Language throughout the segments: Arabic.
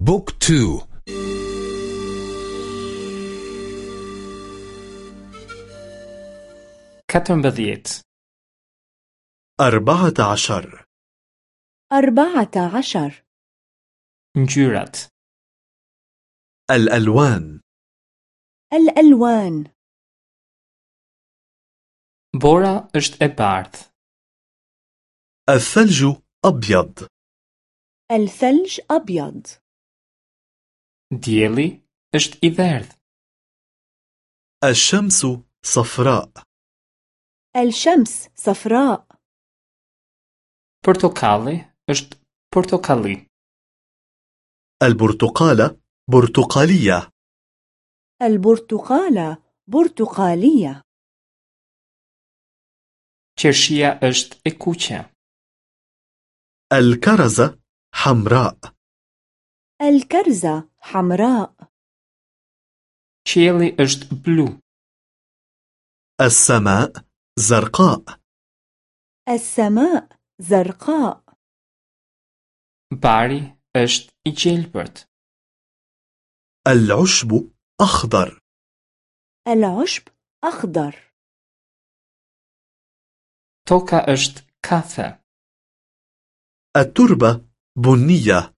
بوك تو. katërmbëdhjetë أربعة عشر. أربعة عشر. Ngjyrat الألوان. الألوان. Bora është e bardhë الثلج أبيض. الثلج أبيض. ديلي اشت إيفيرث الشمس صفراء. الشمس صفراء. برتقالي اشت برتقالي البرتقالة برتقالية. البرتقالة برتقالية. تشيرشيا اشت اكوچه الكرزة حمراء. الكرزة حمراء. تشيلي اشت بلو. السماء زرقاء. السماء زرقاء. باري اشت إيجيلبرت العشب أخضر. العشب أخضر. توكا اشت كافة. التربة بنية.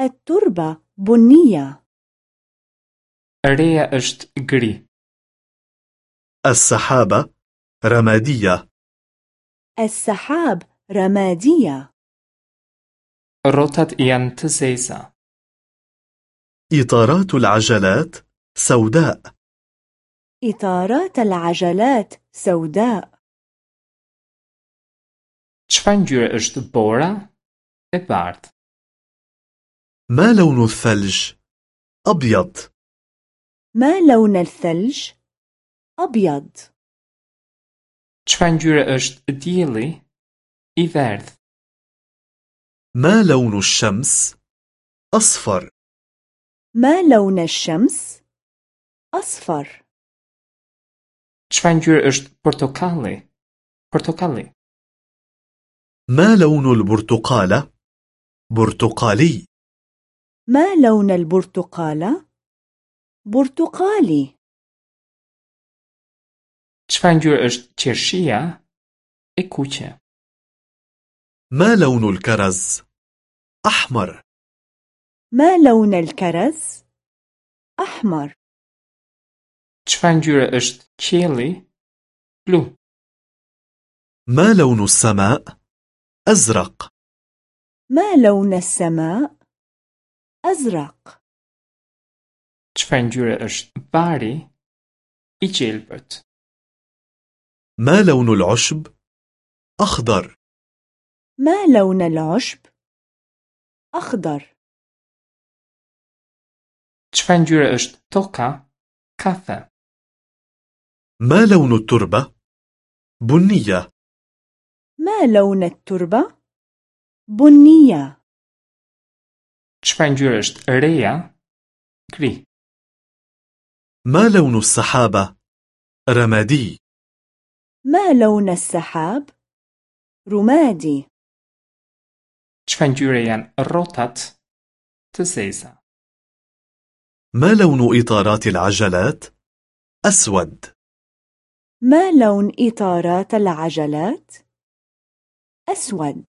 التربة بنية. ريا أشت غري. السحابة رمادية. السحاب رمادية. روتات يان تزيزا إطارات العجلات سوداء. إطارات العجلات سوداء. Çfarë ngjyre është bora? E bardhë ما لون الثلج؟ أبيض ما لون الثلج؟ أبيض Çfarë ngjyre është dielli? E verdhë ما لون الشمس؟ أصفر ما لون الشمس؟ أصفر چفنجور اشت برتقالي برتقالي ما لون البرتقالة؟ برتقالي ما لون البرتقالة؟ برتقالي چفنجور اشت تشيرشيا اكوچه ما لون الكرز؟ أحمر ما لون الكرز؟ أحمر چفنجور اشت تشيلي بلو ما لون السماء؟ أزرق ما لون السماء؟ أزرق. ما لون العشب؟ أخضر. ما لون العشب؟ أخضر. ما لون التربة؟ بنية. ما لون التربة؟ بنية. چفنجور اشت ريا غري ما لون السحابة؟ رمادي ما لون السحاب؟ رمادي چفنجور يان روتات تزيزا ما لون إطارات العجلات؟ أسود ما لون إطارات العجلات؟ أسود